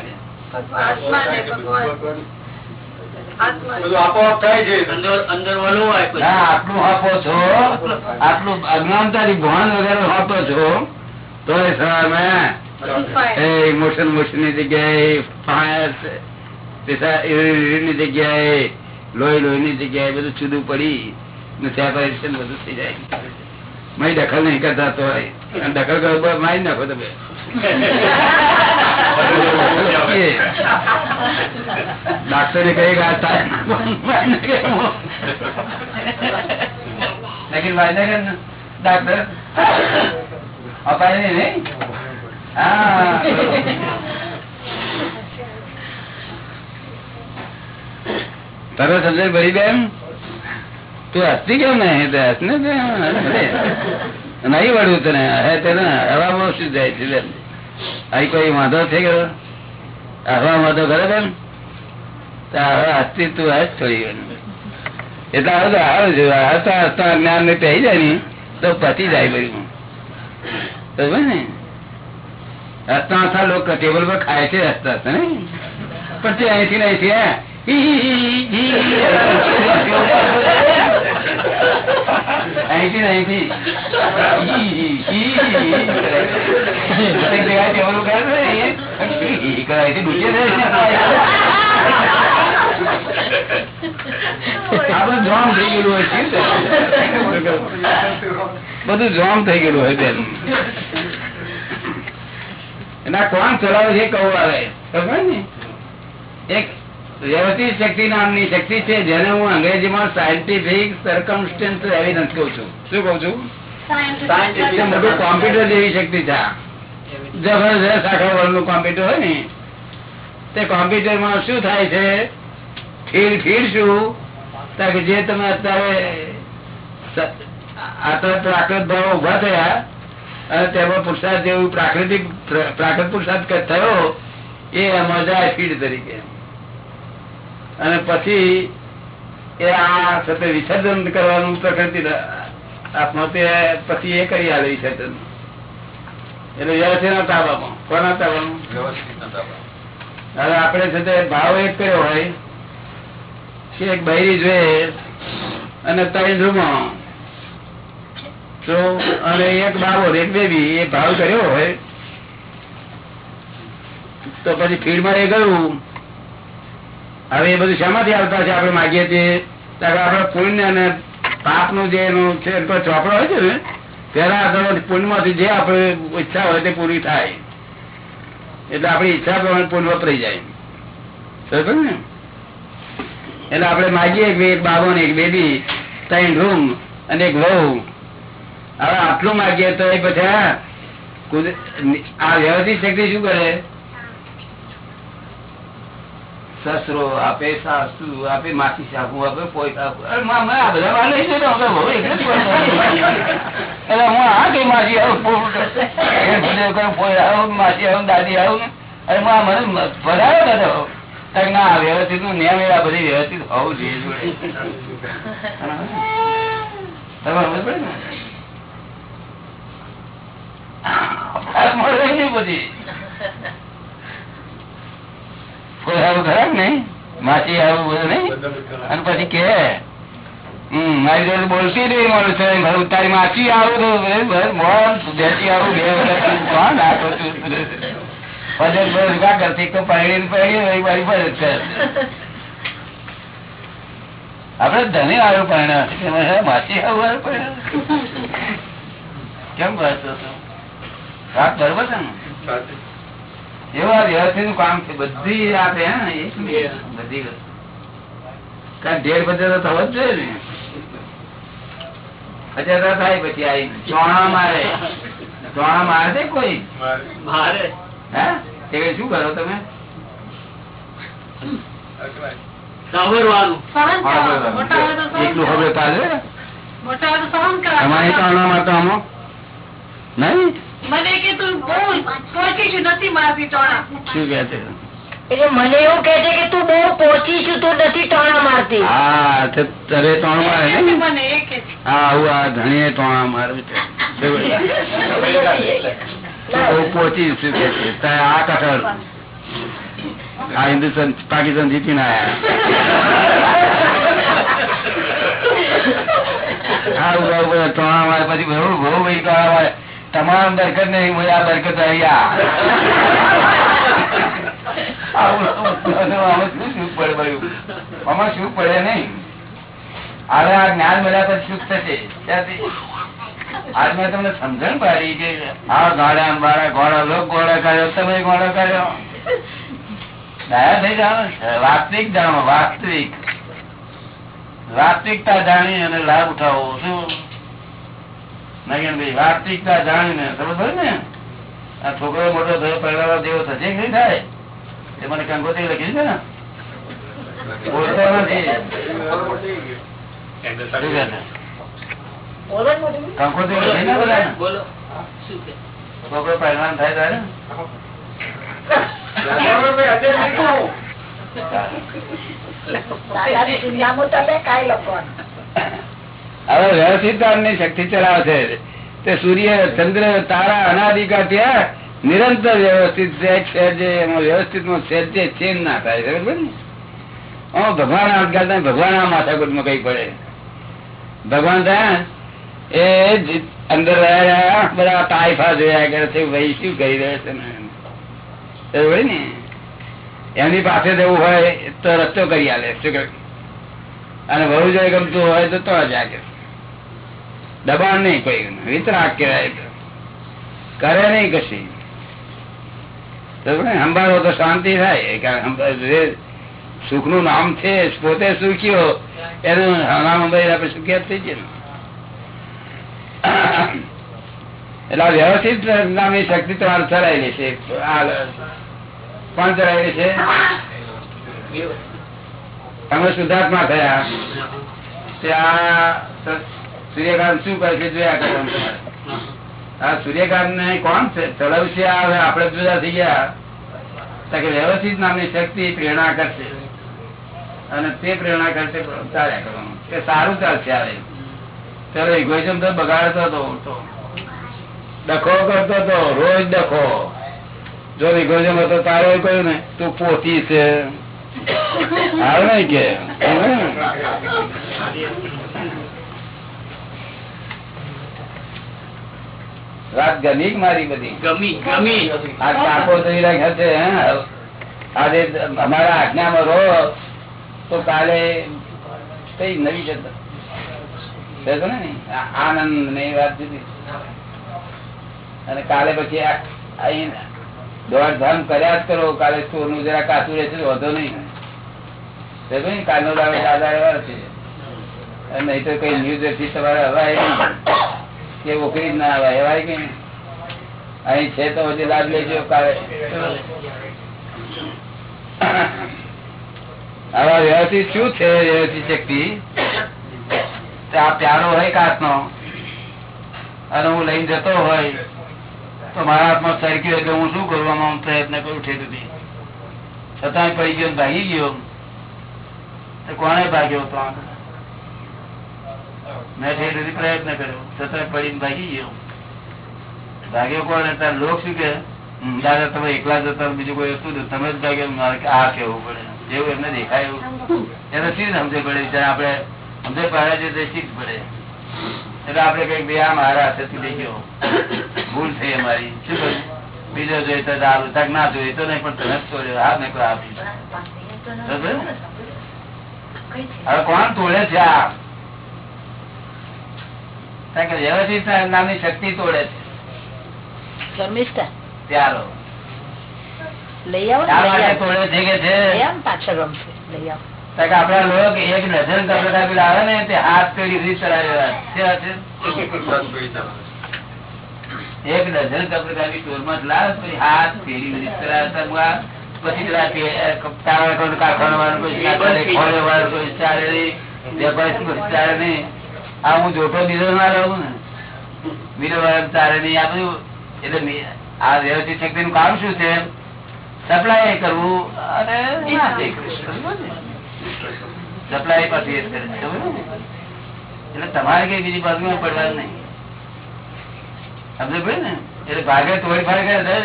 ઇમોશન મોશનની જગ્યાએ ફાયરની જગ્યાએ લોહી લોહી ની જગ્યાએ બધું જુદું પડી ને સેપરેશન બધું થઈ જાય. મય દખલ નહીં કરતા તો દખલ કરો મારી નાખો તમે. ડાક્ટરે કહી લેકિન કે ડાક્ટર અપાય નહીં નહીં? હા. તમે સમજે ભરી બેન. તું હસતી કેમ નહીં? તો હસ ને નહીં વળવું તને. હે તને હવામાં શું જાય છે અહીં કોઈ વાંધો છે ગયો હવા વાંધો કરે બેન અસ્તિત્વ જ થોડી એટલે હવે તો હસતા હસતા જ્ઞાન ને પહેરી જાય ને તો પતી જાય બધું બરોબર ને હસતા હસતા લોકો ટેબલ પર ખાય છે હસતા હસતા ને તે અહીંથી ને અહીંથી હી. અહીંથી ને અહીંથી. બધું જોમ થઈ ગયેલું હોય છે બધું જોમ થઈ ગયેલું હોય બેન. એના કોણ ચલાવે છે કહું આવે ખબર ને એક વ્યવસ્થિત શક્તિ નામની શક્તિ છે જેને હું અંગ્રેજીમાં સાયન્ટિફિક સરકમસ્ટન્સ એવિડન્સ કહું છું. શું કઉ છું? એટલે મોટું કોમ્પ્યુટર જેવી શક્તિ છે. આ. આખા વર્લ્ડનું કોમ્પ્યુટર હોય ને. તે કોમ્પ્યુટરમાં શું થાય છે? ફીડ ફીડ શું કે જે તમે અત્યારે સ- આ તો પ્રાકૃત ભાવ ઊભા થયા અને તેમાં પુરુષાર્થ જેવું પ્રાકૃતિક પ્ર- પ્રાકૃત પુરસાદ થયો એ મજા જાય ફીડ તરીકે. અને પછી એ આ સાથે વિસર્જન કરવાનું પ્રકૃતિ આત્મહત્ય પછી એ કરી આલે વિસર્જન. એટલે વ્યવસ્થિત તાબામાં. કોના તાબામાં? હવે આપણે છે ભાવ એક કર્યો હોય કે એક બૈરી જોઈએ અને ત્રણ રૂમો તો અને એક બાબો એક બેબી એ ભાવ કર્યો હોય તો પછી ફીડમાં એ ગયું હવે એ બધું શેમાંથી આવતા છે? આપણે માગીએ છીએ. આપડે પુણ્ય અને પાપનું જે એનું ચોપડો હોય છે ને આગળ પુણ્યમાંથી જે આપણે ઈચ્છા હોય તે પૂરી થાય. એટલે આપણી ઈચ્છા પ્રમાણે પુણ્ય વપરાઈ જાય. બરોબર ને? એટલે આપણે માગીએ એક બાબો એક બેબી, ત્રણ રૂમ અને એક વહુ. હવે આટલું માગીએ તો એ પછી આ વ્યવસ્થિત શક્તિ શું કરે? સસરો આપે, સાસુ આપે, માસી સાસુ આપે પોતા આ બધા માં લઈ જતો આપણે બહુ એકલા જ પડતા. એટલે હું આ કઈ માસી આવું પો- એ બધે કઈ કોઈ આવું, માસી આવું, દાદી આવું. અરે માં, મને વધારે બધો ના વ્યવસ્થિતનું નિયમ એવા બધી વ્યવસ્થિત હોવું જોઈએ જોડે. તમારે પડે ને? બધી. કોઈ સારું ખરાબ નહીં. માસી આવું બધું નહીં. અને પછી કે, હમ, મારી જોડે બોલતી નહીં મળે છે. તારી માસી આવું બોલ. બેસી આવું બે વર્ષ કરતી તો પહેરી પહેરી વળી મારી ફરજ કરે આપડે ધણી વાળું પરિણામ માસી આવ્યું કેમ કરતો છો વાત બરોબર છે ને? એવા વ્યવસ્થિતનું કામ છે. બધી આપે બધી કારણ ઢેર બધા તો થવો જ જોઈએ ને. અત્યારે થાય પછી આવી ચોણા મારે. ચોણા મારે છે કોઈ? મારે. હે? તે શું કરો તમે. તમારી ચોણામાં તો આમાં? નહીં? મને કે તું બહુ પહોંચી છું નથી મારતી ટોણા. શું કે છે? એટલે મને એવું કે છે કે તું બહુ પહોંચી છું તું નથી ટોણા મારતી. હા તારે તરે ત્રણ મારે મને એ કે હા આવું આ ધણીએ ટોણા મારું બહુ પહોંચી શું કે છે? તારે આ કઠર આ હિન્દુસ્તાન પાકિસ્તાન જીતીને ના આવું આવું બધા ટોણા મારે. પછી બહુ બહુ ભાઈ ટોણા મારે. તમામ દરકત નહીં હું આ બરકત અહીંયા આવું આવું આમાં સમજણ પાડી કે આ ગાડા બાળા ઘોડા લોક ઘોડા કર્યો તમે ઘોડા કર્યો દયા થઈ જાણો વાસ્તવિક જાણો, વાસ્તવિક. વાસ્તવિકતા જાણી અને લાભ ઉઠાવો. શું? નગેનભાઈ વાસ્તવિકતા જાણીને સમજ ને? આ છોકરો મોટો થયો પહેલા જેવો થશે નહીં થાય? એ મને કંકોત્રી લખી છે ને? બોલતો નથી. કંકોત્રી હવે વ્યવસ્થિત કામની શક્તિ ચલાવે છે. તે સૂર્ય, ચંદ્ર, તારા, અનાદિકા ત્યાં નિરંતર વ્યવસ્થિત વ્યવસ્થિત ચેન્જ ના થાય બરાબર ને? ભગવાન ભગવાન આ માથાકૂટમાં કઈ પડે ભગવાન થયા એ અંદર રહ્યા બધા તાઇફા જોયા કરે છે ભાઈ શું કરી રહ્યા છે ને? એમની પાસે જવું હોય, તો રસ્તો કરી આલે? અને વહુ જો ગમતું હોય, તો તો જાગે દબાણ નહીં કોઈ વિતરાક કહેવાય કરે નહીં કશી. સંભાળો તો શાંતિ થાય. સુખનું નામ છે, પોતે સુખ્યો, એનું નામ આપણે સુખ્યા થઈ ગયું. એટલે વ્યવસ્થિત નામની શક્તિ તમારે ચલાયેલી છે. કોણ ચલાયેલી છે? તમે શુદ્ધાત્મા થયા. તે આ સૂર્યકાંત શું કરે છે જોયા કરવાનું આ સૂર્યકાંત ને કોણ ચલાવશે હવે આપણે જુદા થઈ ગયા. વ્યવસ્થિત નામની શક્તિ પ્રેરણા કરશે. અને તે પ્રેરણા કરશે ચાલ્યા કરવાનું. તે સારું ચાલશે આવે ચલો ઇગોઇઝમ તો બગાડતો હતો ડખો કરતો હતો રોજ ડખો. જો ઇગોઇઝમ હતો તારે કહ્યું ને, તું પોતી છે. હાલ નહીં કે? રાત ગમી મારી બધી? ગમી ગમી. આ કાકો થઈ રહ્યા છે આજે અમારા આજ્ઞામાં રહો તો કાલે કઈ નવી જતો ને આનંદ ને વાત જુદી. અને કાલે પછી અહીં દોડધામ કર્યા જ કરો કાલે ચોરનું જરા કાચું રહેશે વધો નહીં. કાલનો દાડો દાદા એવા છે. નહીં તો કઈ ન્યૂઝ સવારે તમારે હવાય નહીં. કે ઓકરી ના આવે. હવાય કે અહીં છે તો હજી લાભ લેજો આવા આ પ્યારો હોય કાચનો અને હું લઈને જતો હોય, તો મારા હાથમાં સરક્યો એટલે હું શું કરવામાં હું પ્રયત્ન કરું ઠેરથી છતાંય પડી ગયો ભાગી ગયો. તો કોને ભાગ્યો તો મેં પ્રયત્ન કર્યો છતાં પડીને ભાગી ગયો. ભાગ્યો કોણ? એટલે લોક શું કે? દાદા તમે એકલા જતા બીજું કોઈ હતું? તમે જ ભાગ્યો મારે આ કેવું પડે? જેવું એમને દેખાય એવું. એને શું સમજે પડે? આપણે સમજે પડે છે તે શીખ પડે? એટલે આપડે કંઈક બે આ મારા હાથેથી લઈ ગયો ભૂલ થઈ અમારી. શું કહ્યું? બીજો જોઈએ તો દારૂ તક ના જોઈએ તો નહીં પણ તમે જ તોડ્યો હા મેં આપી હવે કોણ તોડે છે આ? કે વ્યવસ્થિત નામની શક્તિ તોડે છે. ત્યારો લઈ આવો શા ને, લઈ માટે આવો. તોડે છે કે છે? લઈ આવો ને પાછળ રમશે. લઈ આવો. આપડા લોક એક ડઝન કપડા પેલા આવે ને તે હાથ પેઢી રીત? એક કપડા લાવે પછી હાથ પેઢી રીત પછી કારખાના ચાલે, ખોળે વાળું કોઈ ચાલે નહીં, વેપારી ચાલે નહીં. આ હું જોતો બીજો ના રહું ને. બીજો તારે નહીં આ બધું, એટલે આ વ્યવસ્થિત શક્તિ નું કામ શું છે? સપ્લાય કરવું અને સપ્લાય પછી? એટલે તમારે કઈ બીજી બાજુ પડવાનું નહીં. સમજે ભાઈ ને? એટલે ભાગે તોડી ફાડ કરે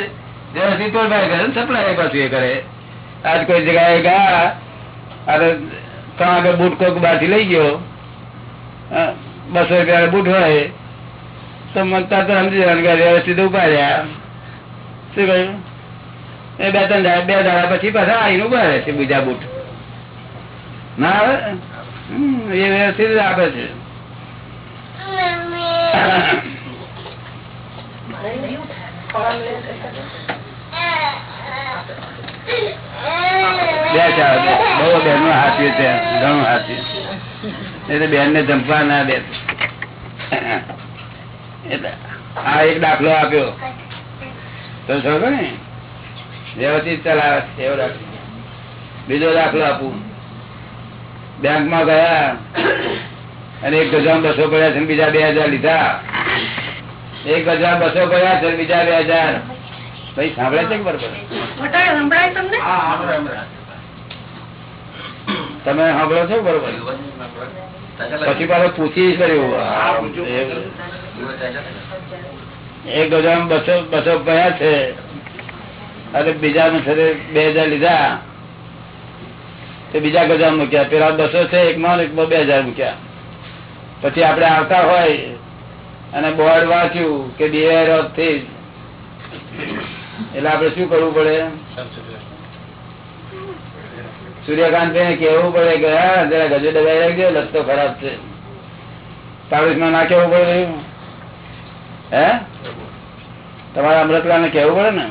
વ્યવસ્થિત તોડ કરે સપ્લાય પાછું એ કરે. આજ કોઈ જગ્યાએ ગયા અરે આગળ બૂટ કોક બહારથી લઈ ગયો. બસો રૂપિયા બૂટ હોય, તો મનતા તો સમજી જવાનું કે ઊભા રહ્યા શું કહ્યું? એ બે ત્રણ દાડા, બે દાડા પછી પાછા આવીને ઊભા રહે છે બીજા બૂટ. ના આવે? એ વ્યવસ્થિત આપે છે. બે ચાર, બહુ બેનું હાથ્યું છે, ઘણું હાથ્યું એટલે બેન ને જંપવા ના દે. આ એક દાખલો આપ્યો. તો સમજો ને? વ્યવસ્થિત ચલાવે છે એવો દાખલો બીજો દાખલો આપું. બેંકમાં ગયા અને એક ગજામ બસો પડ્યા છે ને બીજા બે હજાર લીધા. એક હજાર બસો પડ્યા છે બીજા બે હજાર. ભાઈ સાંભળે છે કે બરોબર? તમને? તમે સાંભળો છો બરોબર? પછી પાછો પૂછી કર્યું એક ગજામ બસો બસો ગયા છે. અને બીજા છે તે બે હજાર લીધા. તે બીજા ગજા મૂક્યા. પેલા બસો છે એક માં એક બે હજાર મૂક્યા. પછી આપણે આવતા હોય અને બોર્ડ વાંચ્યું કે બિહેર ઓફ થીસ એટલે આપણે શું કરવું પડે? સૂર્યકાંત કેવું પડે કે, હા, જરા ગજુ દબાઈ રાખજો લગતો ખરાબ છે. તાળીસમાં ના કેવું પડે હે? તમારા અમૃતલા કેવું પડે ને?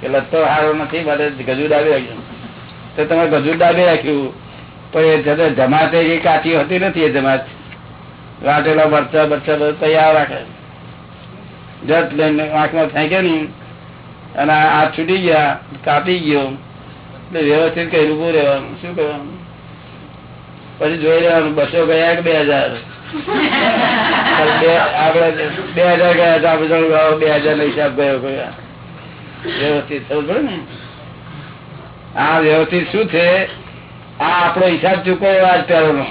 કે લગતો હારો નથી, મારે ગજુ ડાબી રાખ્યું તો તમે ગજુ ડાબી રાખ્યું. પણ એ જમાતે એ કાચી હોતી નથી એ જમાત. વાટેલા મરચા બરચા બધું તૈયાર રાખે. જત લઈને આંખમાં ફેંકે નહીં. અને આ છૂટી ગયા, કાપી ગયો. વ્યવસ્થિત કઈ ઉભું રહેવાનું શું કરવાનું? પછી જોઈ લેવાનું બસો ગયા કે બે હજાર? બે- આપડે બે હજાર ગયા તો આપડે જણ બે હજાર નો હિસાબ ગયો ગયા વ્યવસ્થિત સમજ ને. આ વ્યવસ્થિત શું છે? આ આપણો હિસાબ ચૂકવ્યો આજ પહેલો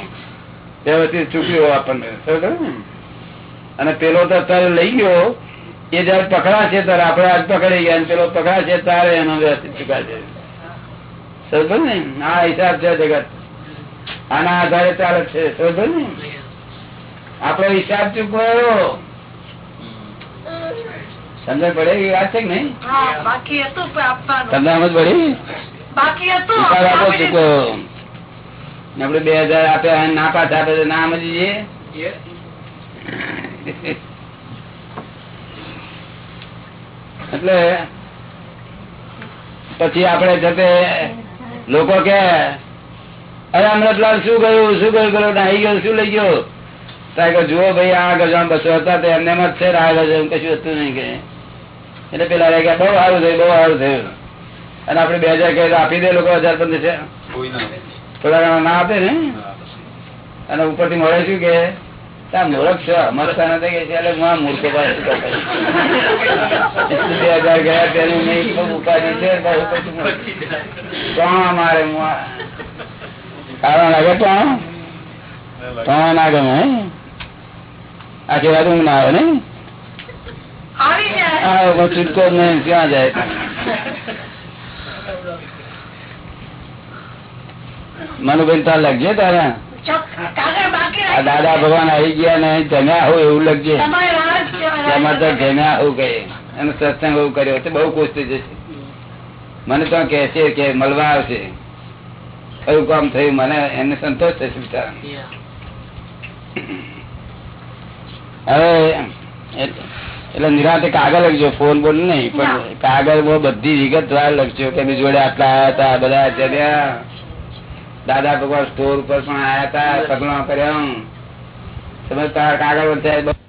વ્યવસ્થિત ચૂક્યો આપણને. અને પેલો તો અત્યારે લઈ ગયો. એ જયારે પકડાશે ત્યારે આપણે આજ પકડી ગયા પેલો પકડાશે ત્યારે એનો વ્યવસ્થિત ચુકાશે. ને આ હિસાબ છે જગત. આના આધારે ચાલે છે ને. આપણો હિસાબ ચૂકવાયો સમજણ પડે એ વાત છે કે નહીં? હા બાકી હતું પણ આપવાનું. તમને સમજ પડી? બાકી હતું હિસાબ આપો આપી. ને આપણે બે હજાર આપ્યા અને ના પાછા આપે તો ના સમજીએ જઈએ. એટલે પછી આપણે જતે લોકો કે અરે અમૃતલાલ શું ગયું શું ગયું ગયો નાહી ગયો શું લઈ ગયો? સાહેબ જુઓ ભાઈ આ ગજામ બસો હતા તે એમને જ છે આ ગજામ કશું હતું નહીં કે. એટલે પેલા રહી ગયા બહુ સારું થયું બહુ સારું થયું. અને આપડે બે હજાર કહે તો આપી દે લોકો હજાર પંદર છે થોડા ઘણા ના આપે ને? અને ઉપરથી મળે શું કે? મૂર્ખ છો સમજતા નથી કે છે એટલે મૂર્ખો પાસે શું કરું? એટલું બે હજાર ગયા તેનું નહીં ઉપાધિ છે બહુ પછી હું- કોણ મારે કારણ લાગે કોણ? કોણ ના ગમે આખી વાત ઊંઘ ના આવે ને છૂટકો નહીં ક્યાં જાય? મનુબેન તાર લાગજે તારા? દાદા ભગવાન આવી ગયા ને જમ્યા હોય એવું લખજે એમાં તો જમ્યા આવું કહે એનો સત્સંગ એવું કર્યો તો બહુ ખુશ થઈ જશે. મને તો કે છે કે મળવા આવશે. થયું કામ થયું? મને એને સંતોષ થશે હવે એટલે- નિરાતે કાગળ લખજો ફોન બોલ નહીં પણ કાગળ બધી વિગત વાર લખજો કે જોડે આટલા હતા બધા જમ્યા દાદા ભગવાન સ્ટોર ઉપર પણ આયા હતા કર્યા કર્યો. તમે તારા કાગળ વચ્ચે